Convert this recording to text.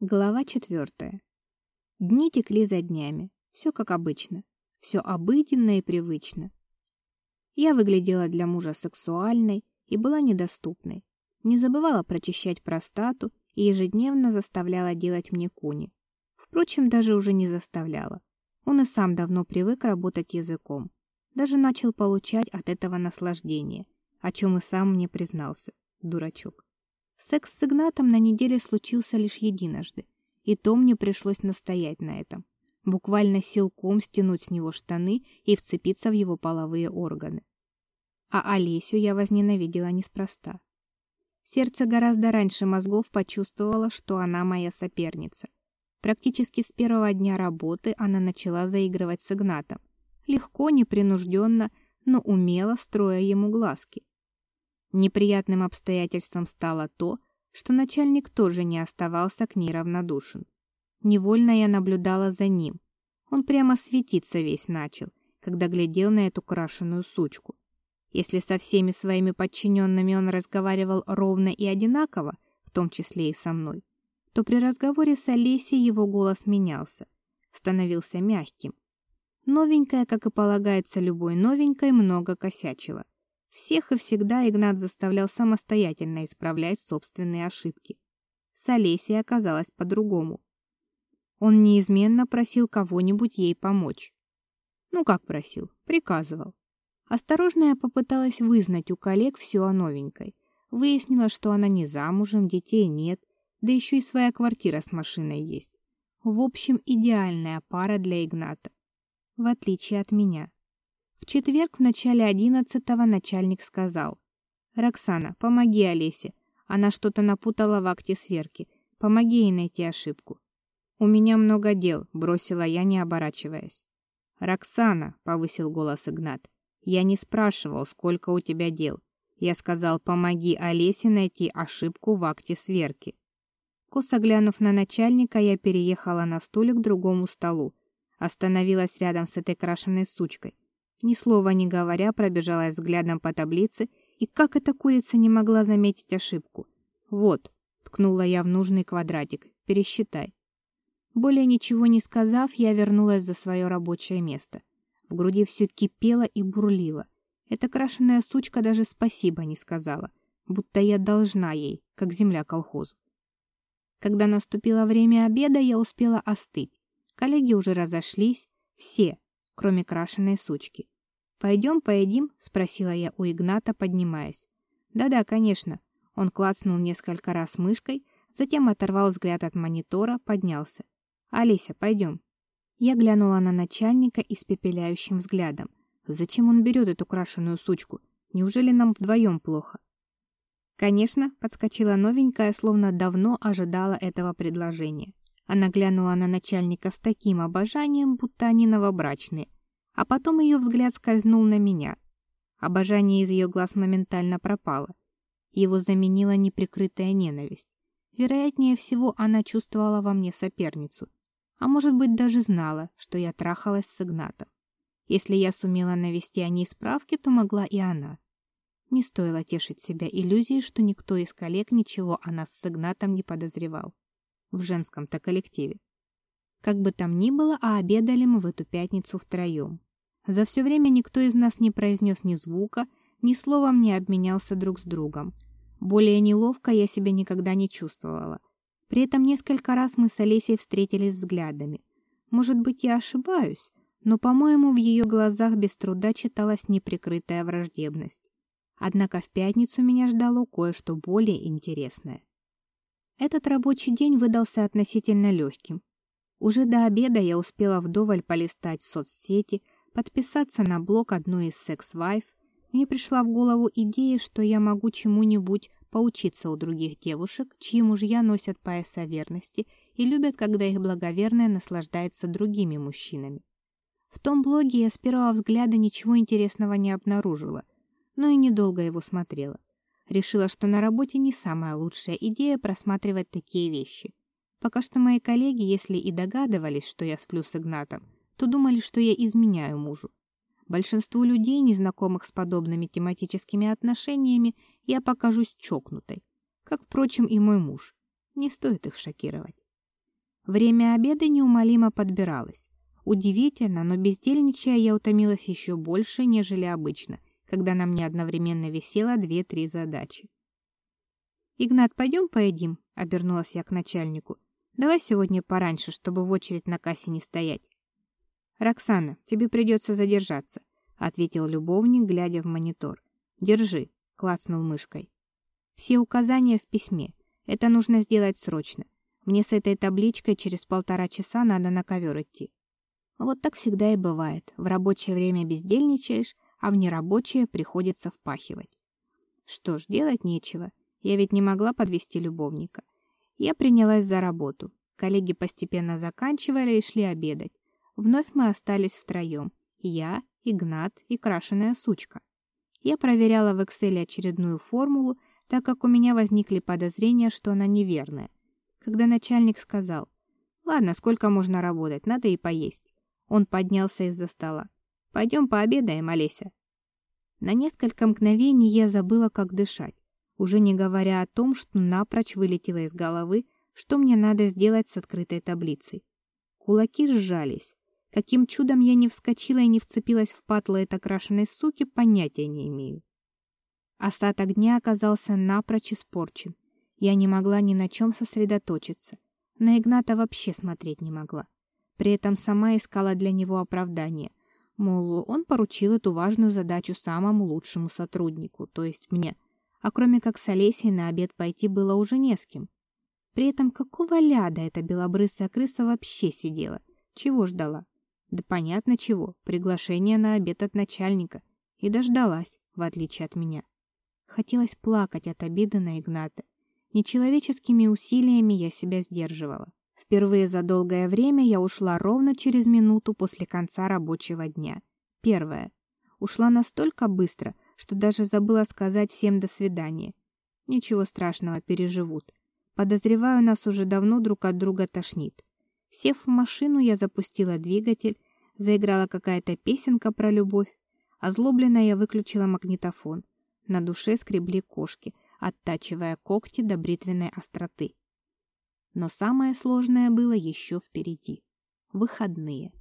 Глава четвертая. Дни текли за днями. Все как обычно. Все обыденно и привычно. Я выглядела для мужа сексуальной и была недоступной. Не забывала прочищать простату и ежедневно заставляла делать мне куни. Впрочем, даже уже не заставляла. Он и сам давно привык работать языком. Даже начал получать от этого наслаждение, о чем и сам мне признался. Дурачок. Секс с Игнатом на неделе случился лишь единожды, и то мне пришлось настоять на этом. Буквально силком стянуть с него штаны и вцепиться в его половые органы. А Олесю я возненавидела неспроста. Сердце гораздо раньше мозгов почувствовало, что она моя соперница. Практически с первого дня работы она начала заигрывать с Игнатом. Легко, непринужденно, но умело строя ему глазки. Неприятным обстоятельством стало то, что начальник тоже не оставался к ней равнодушен. Невольно я наблюдала за ним. Он прямо светиться весь начал, когда глядел на эту крашеную сучку. Если со всеми своими подчиненными он разговаривал ровно и одинаково, в том числе и со мной, то при разговоре с Олесей его голос менялся, становился мягким. Новенькая, как и полагается любой новенькой, много косячила. Всех и всегда Игнат заставлял самостоятельно исправлять собственные ошибки. С Олесей оказалось по-другому. Он неизменно просил кого-нибудь ей помочь. Ну как просил, приказывал. Осторожно я попыталась вызнать у коллег все о новенькой. Выяснила, что она не замужем, детей нет, да еще и своя квартира с машиной есть. В общем, идеальная пара для Игната. В отличие от меня. В четверг в начале одиннадцатого начальник сказал. «Роксана, помоги Олесе. Она что-то напутала в акте сверки. Помоги ей найти ошибку». «У меня много дел», — бросила я, не оборачиваясь. «Роксана», — повысил голос Игнат, — «я не спрашивал, сколько у тебя дел. Я сказал, помоги Олесе найти ошибку в акте сверки». Косо глянув на начальника, я переехала на стуле к другому столу. Остановилась рядом с этой крашеной сучкой. Ни слова не говоря, пробежалась взглядом по таблице, и как эта курица не могла заметить ошибку? Вот, ткнула я в нужный квадратик. Пересчитай. Более ничего не сказав, я вернулась за свое рабочее место. В груди все кипело и бурлило. Эта крашеная сучка даже спасибо не сказала, будто я должна ей, как земля колхозу. Когда наступило время обеда, я успела остыть. Коллеги уже разошлись, все, кроме крашеной сучки. «Пойдем поедим?» — спросила я у Игната, поднимаясь. «Да-да, конечно». Он клацнул несколько раз мышкой, затем оторвал взгляд от монитора, поднялся. «Олеся, пойдем». Я глянула на начальника испепеляющим взглядом. Зачем он берет эту крашеную сучку? Неужели нам вдвоем плохо? Конечно, подскочила новенькая, словно давно ожидала этого предложения. Она глянула на начальника с таким обожанием, будто они новобрачные. А потом ее взгляд скользнул на меня. Обожание из ее глаз моментально пропало. Его заменила неприкрытая ненависть. Вероятнее всего, она чувствовала во мне соперницу. А может быть, даже знала, что я трахалась с Игнатом. Если я сумела навести о ней справки, то могла и она. Не стоило тешить себя иллюзией, что никто из коллег ничего о нас с Игнатом не подозревал в женском-то коллективе. Как бы там ни было, а обедали мы в эту пятницу втроем. За все время никто из нас не произнес ни звука, ни словом не обменялся друг с другом. Более неловко я себя никогда не чувствовала. При этом несколько раз мы с Олесей встретились взглядами. Может быть, я ошибаюсь, но, по-моему, в ее глазах без труда читалась неприкрытая враждебность. Однако в пятницу меня ждало кое-что более интересное. Этот рабочий день выдался относительно легким. Уже до обеда я успела вдоволь полистать соцсети, подписаться на блог одной из секс-вайф. Мне пришла в голову идея, что я могу чему-нибудь поучиться у других девушек, чьи мужья носят пояса верности и любят, когда их благоверная наслаждается другими мужчинами. В том блоге я с первого взгляда ничего интересного не обнаружила, но и недолго его смотрела. Решила, что на работе не самая лучшая идея просматривать такие вещи. Пока что мои коллеги, если и догадывались, что я сплю с Игнатом, то думали, что я изменяю мужу. Большинству людей, незнакомых с подобными тематическими отношениями, я покажусь чокнутой. Как, впрочем, и мой муж. Не стоит их шокировать. Время обеда неумолимо подбиралось. Удивительно, но бездельничая я утомилась еще больше, нежели обычно, когда на мне одновременно висело две-три задачи. «Игнат, пойдем поедим?» — обернулась я к начальнику. «Давай сегодня пораньше, чтобы в очередь на кассе не стоять». «Роксана, тебе придется задержаться», — ответил любовник, глядя в монитор. «Держи», — клацнул мышкой. «Все указания в письме. Это нужно сделать срочно. Мне с этой табличкой через полтора часа надо на ковер идти». Вот так всегда и бывает. В рабочее время бездельничаешь, а в нерабочее приходится впахивать. Что ж, делать нечего. Я ведь не могла подвести любовника. Я принялась за работу. Коллеги постепенно заканчивали и шли обедать. Вновь мы остались втроем. Я, Игнат и крашеная сучка. Я проверяла в Excel очередную формулу, так как у меня возникли подозрения, что она неверная. Когда начальник сказал, «Ладно, сколько можно работать, надо и поесть». Он поднялся из-за стола. «Пойдем пообедаем, Олеся». На несколько мгновений я забыла, как дышать, уже не говоря о том, что напрочь вылетело из головы, что мне надо сделать с открытой таблицей. Кулаки сжались. Каким чудом я не вскочила и не вцепилась в патло этой крашеной суки, понятия не имею. Остаток дня оказался напрочь испорчен. Я не могла ни на чем сосредоточиться. На Игната вообще смотреть не могла. При этом сама искала для него оправдание. Мол, он поручил эту важную задачу самому лучшему сотруднику, то есть мне. А кроме как с Олесей на обед пойти было уже не с кем. При этом какого ляда эта белобрысая крыса вообще сидела? Чего ждала? Да понятно чего. Приглашение на обед от начальника. И дождалась, в отличие от меня. Хотелось плакать от обиды на Игната. Нечеловеческими усилиями я себя сдерживала. Впервые за долгое время я ушла ровно через минуту после конца рабочего дня. Первое. Ушла настолько быстро, что даже забыла сказать всем «до свидания». Ничего страшного, переживут. Подозреваю, нас уже давно друг от друга тошнит. Сев в машину, я запустила двигатель, заиграла какая-то песенка про любовь. Озлобленно я выключила магнитофон. На душе скребли кошки, оттачивая когти до бритвенной остроты. Но самое сложное было еще впереди. Выходные.